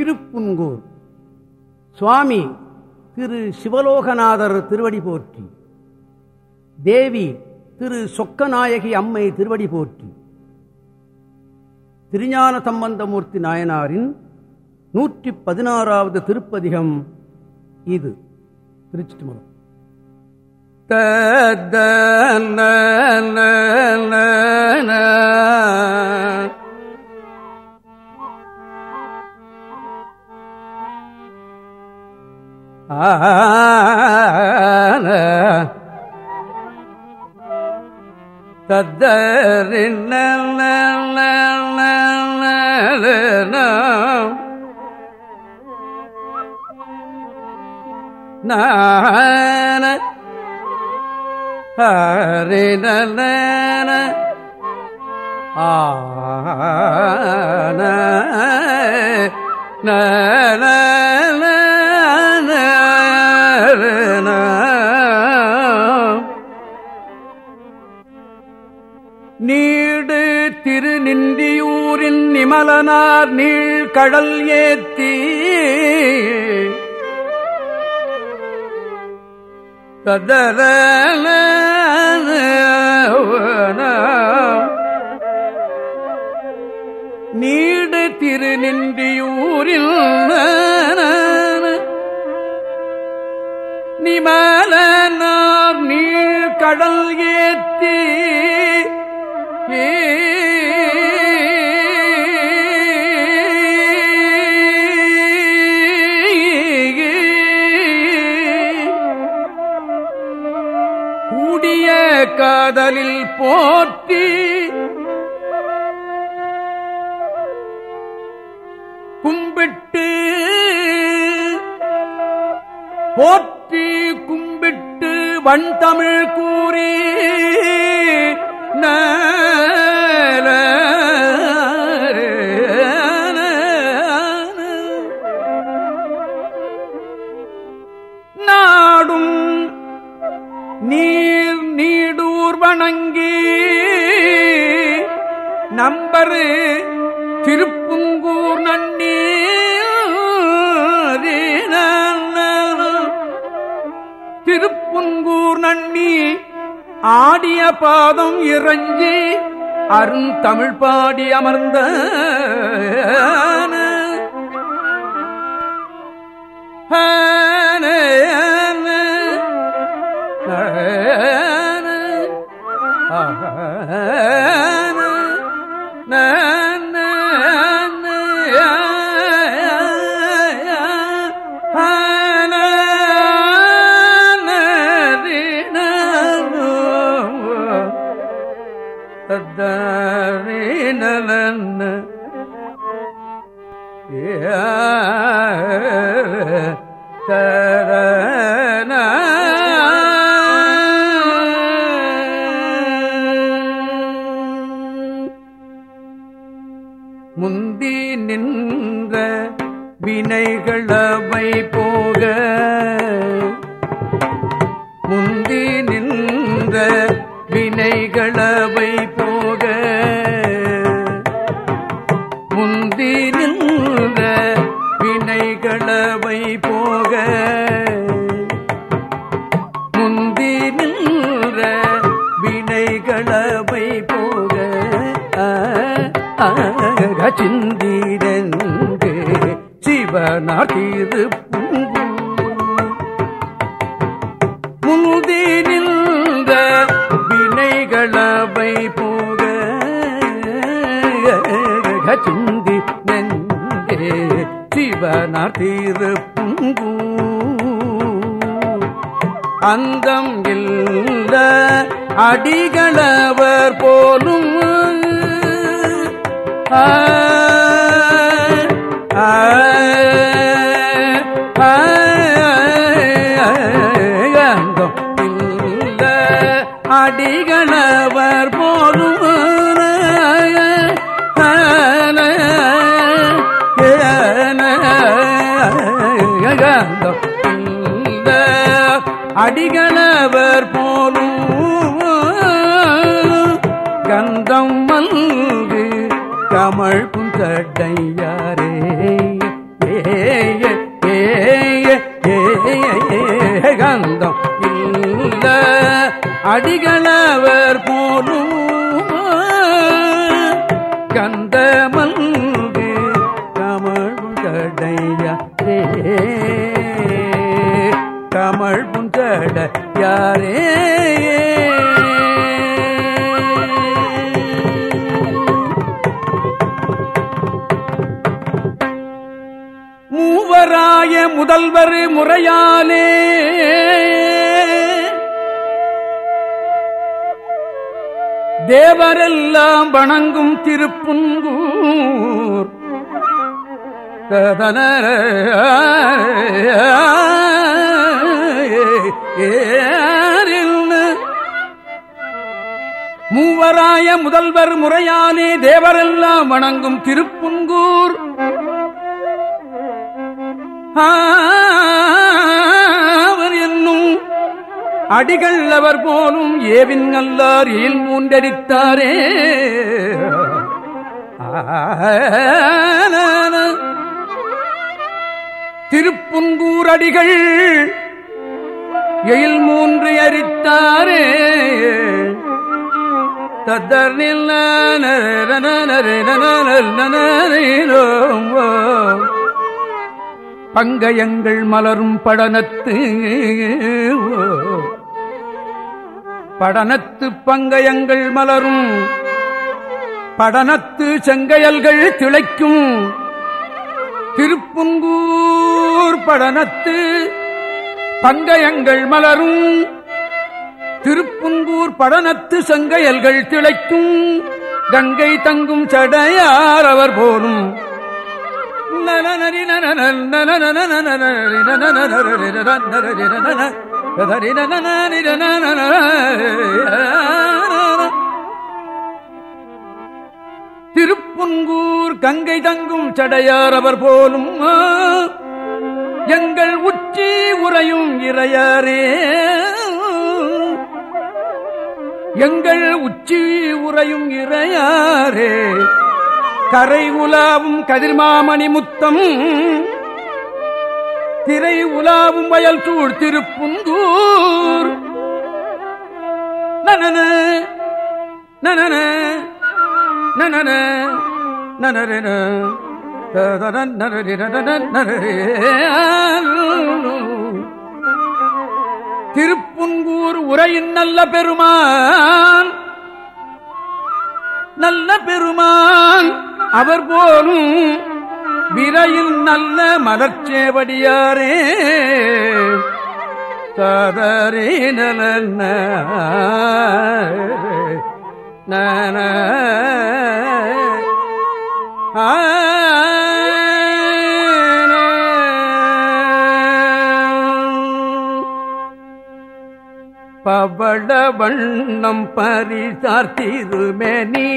திருப்புன்கூர். சுவாமி திரு சிவலோகநாதர் திருவடி போற்றி. தேவி திரு சொக்கநாயகி அம்மை திருவடி போற்றி. திருஞான சம்பந்தமூர்த்தி நாயனாரின் நூற்றி பதினாறாவது திருப்பதிகம் இது. திருச்சிட்டுமலம் தத்தரின் நான ஹரி ஆன விமலனார் நீள் கடல் ஏத்தி. கதல நீடு திருநின்றியூரில் நிமலனார் நீள் கடல் ஏத்தி. ஏ காதலில் போற்றி. கும்பிட்டு போற்றி கும்பிட்டு வண்தமிழ் கூ பாதம் அருண் அருந்தமிழ் பாடி அமர்ந்த நலன் ஏ அளவை போக முந்தி நின்ற வினைகளவை போக. சிந்திரங்கு சிவனார் திருப்புங்கு முந்தி நின்ற வினைகளவை போக. சிந்தி நெஞ்சே சிவனார் திருப்புங்கு. அந்தம் இல்ல அடிகளவர் போலும். ஆ, அடிகளவர் போலும் கந்தம் மல்கு கமல் புந்தட்டையாரே கந்தம் இல்ல அடிகளவர் போலும் கமழ் யாரே? மூவராய முதல்வர் முறையாலே தேவரெல்லாம் வணங்கும் திருப்புங்கூர் கதனர. மூவராய முதல்வர் முறையாலே தேவரெல்லாம் வணங்கும் திருப்புங்கூர் அவர் என்னும் அடிகள் அவர் போலும் ஏவின் நல்லார் ஈல் மூன்றரித்தாரே திருப்புங்கூர் அடிகள் எயில் மூன்று அரித்தாரே தத்தர் பங்கயங்கள் மலரும் படனத்து படனத்து பங்கயங்கள் மலரும் படனத்து செங்கையல்கள் திளைக்கும். திருப்புங்கூர் படனத்து பங்கயங்கள் மலரும். திருப்புங்கூர் படனத்து செங்கையல்கள் திளைக்கும். கங்கை தங்கும் சடையார் அவர் போலும். திருப்புன்கூர் கங்கை தங்கும் சடையார் அவர் போலும். எங்கள் உச்சி உறையும் இறையரே எங்கள் உச்சி உறையும் இறையாரே கரை உலாவும் கதிர்மாமணி முத்தம் திரை உலாவும் வயல் சூழ் திருப்புந்தூர் நனன நனன நனன நனரன திருப்புன்கூர் உரையின் நல்ல பெருமான் நல்ல பெருமான் அவர் போலும் விரையில் நல்ல மலர்ச்சேவடியாரே. கதரே நலன நன பவள வண்ணம் பரிசார் திருமேனி.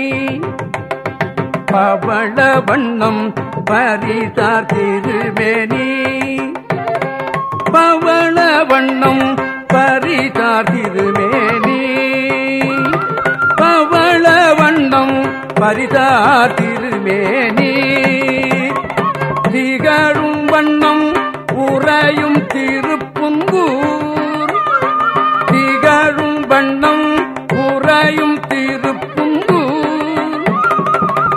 பவள வண்ணம் பரிசார் திருமேனி. பவள வண்ணம் பரிசார் திருமேனி. பவள வண்ணம் பரிசார் மேனி திகழும் வண்ணம் உறையும் திருப்புங்கூர். திகழும் வண்ணம் உறையும் திருப்புங்கூர்.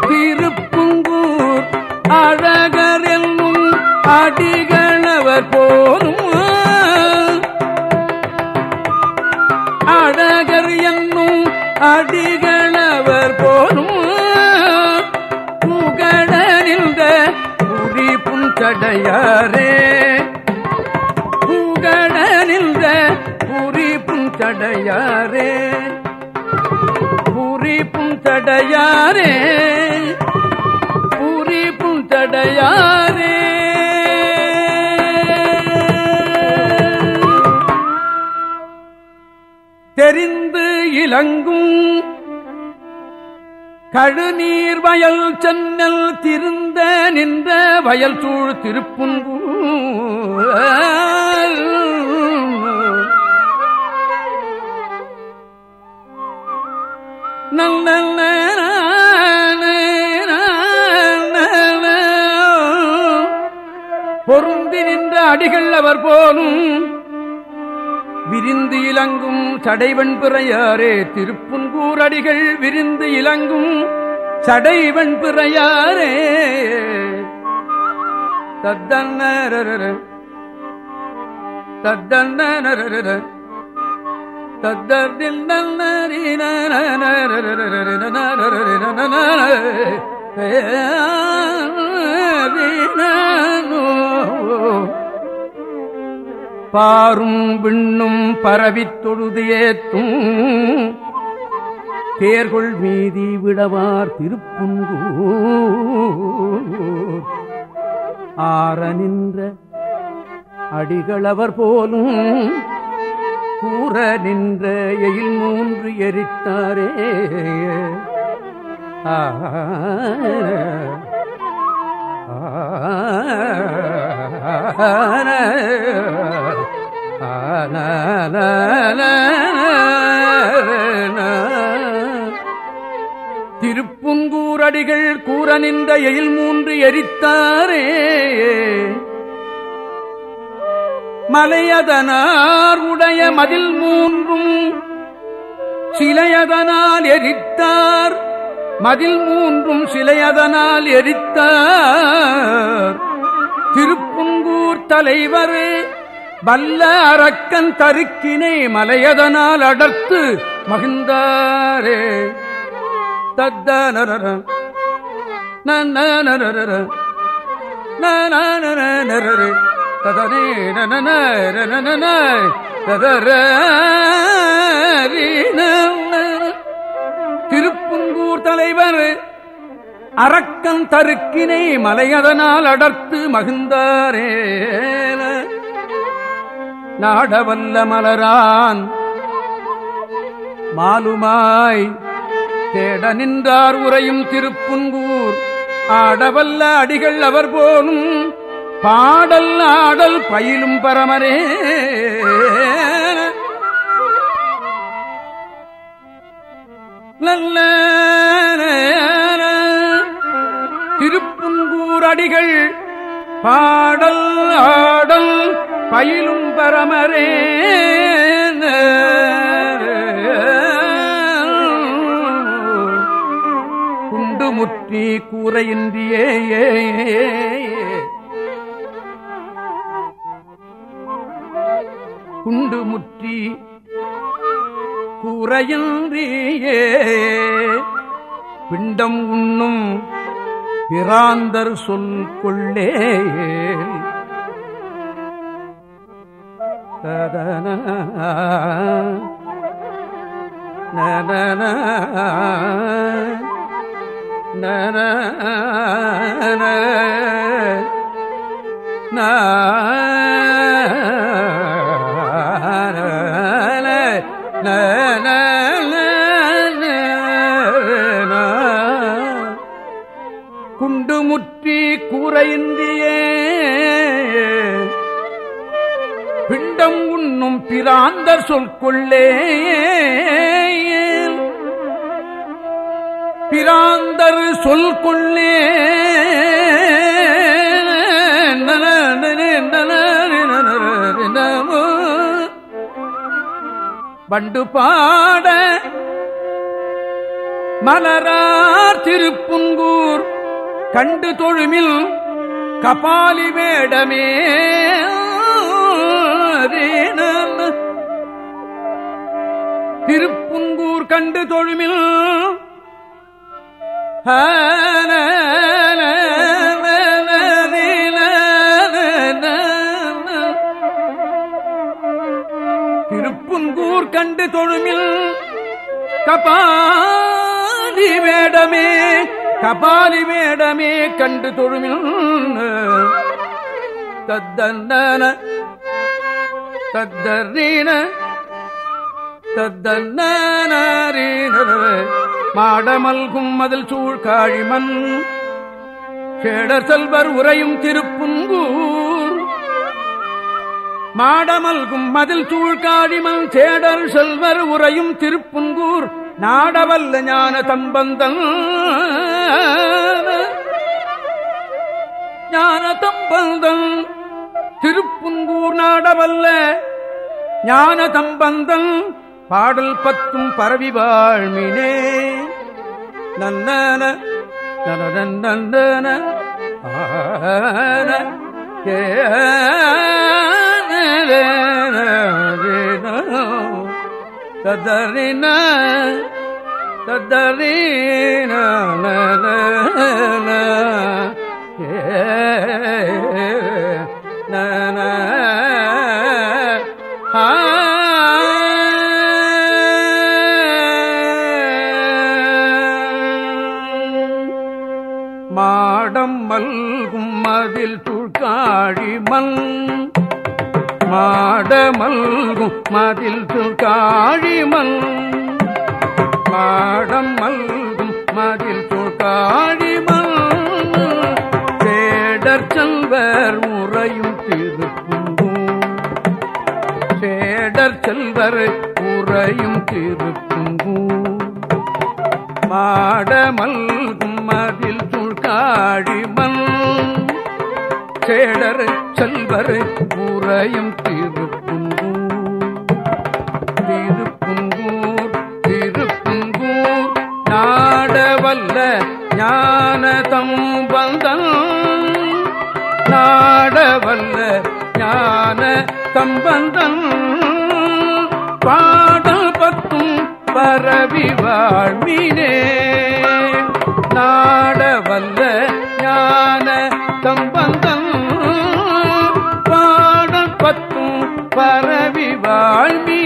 திருப்புங்கூர் அழகர் என்னும் அடிகளவர் போலும். அழகர் என்னும் அடிகள் புஞ்சடையாரே புகழ நின்ற புரி புஞ்சடையாரே புரி புஞ்சடையாரே புரி புஞ்சடையாரே தெரிந்து இலங்கும் கழுநீர் வயல் சென்னல் திருந்த நின்ற வயல் சூழ் திருப்புங்கு நல்ல பொருந்தி நின்ற அடிகள் அவர் போலும் விரிந்து இலங்கும் சடைவன் பிறையாரே திருப்புன்கூரடிகள் விரிந்து இலங்கும் சடைவன் பிறையாரே. தத்தன்ன தத்தன்ன தத்தத்தில் பாரும் விண்ணும் பரவித் தொழுது ஏத்தும் தேர்கொள் மீதி விடவார் திருப்புங்கூ ஆற நின்ற அடிகளவர் போலும் கூற நின்ற எயில் மூன்று எரித்தாரே ஆ ஆ திருப்புங்கூரடிகள் கூற நின்ற எயில் மூன்று எரித்தாரே. மலையதனார் உடைய மதில் மூன்றும் சிலையதனால் எரித்தார். மதில் மூன்றும் சிலையதனால் எரித்தார். திருப்புங்கூர் தலைவரே வல்ல அரக்கன் தருக்கினை மலையதனால் அடர்த்து மகிழ்ந்தாரே. தத்த நரர நரர நரரு ததனே நன ததர திருப்புங்கூர் தலைவர் அரக்கன் தருக்கினை மலையதனால் அடர்த்து மகிழ்ந்தாரே. நாடவல்ல மலரான். மாலுமாய் தேட நின்றார் உரையும் திருப்புங்கூர் ஆடவல்ல அடிகள் அவர் போனும் பாடல் ஆடல் பயிலும் பரமரே. நல்ல திருப்புங்கூர் அடிகள் பாடல் ஆடல் பயிலும் பரமரே. குண்டு முற்றி கூரையின்றியே. குண்டு முற்றி கூரையின்றியே. பிண்டம் உண்ணும் பிராந்தர் சொல் கொள்ளேயே ததன நன நன குண்டு உண்ணும் பிராந்தர் பிராந்தர் சொல்குள்ளே. பண்டு பாட. மலரார் திருப்புங்கூர். கண்டு தொழுமில் கபாலி வேடமே திருப்புங்கூர் கண்டு தொழுமில். திருப்புங்கூர் கண்டு தொழுமில். கபாலி வேடமே கபாலி வேடமே கண்டு தொழுமில். தத்தன தத்தரீன மாடமல்கும் மதில் சூழ் காழிமன் கேடர் செல்வர் உரையும் திருப்புங்கூர். மாடமல்கும் மதில் சூழ் காழிமன் சேடர் செல்வர் உரையும் திருப்புங்கூர். நாடவல்ல ஞான தம்பந்தன் ஞான தம்பந்தன் திருப்புங்கூர் நாடவல்ல ஞான சம்பந்தம் பாடல் பத்தும் பரவி வாழ்மினே நன்னன நனதந்தன ஆன ததறின ததறின நன துழ்காழி மண் மாட மதில் துழ்காழி மண் மாடம் மல்கும் மதில் துழ்காழி மண் சேடர் செல்வர் முறையும் திருப்புங்கும் சேடர் செல்வர் முறையும் திருப்புங்கும் மாடமல்கும் மதில் துழ்காழி வேடர் செல்வர் உறையும் திருப்புங்கூர். திருப்புங்கூர் திருப்புங்கூர் நாடவல்ல ஞானதம் வந்தன் நாடவல்ல ஞான தம்பந்தன் பாடல் பத்தும் பரவி வாழ்வினே. நாடவல்ல ஞான தம்பந்த வாழ்வி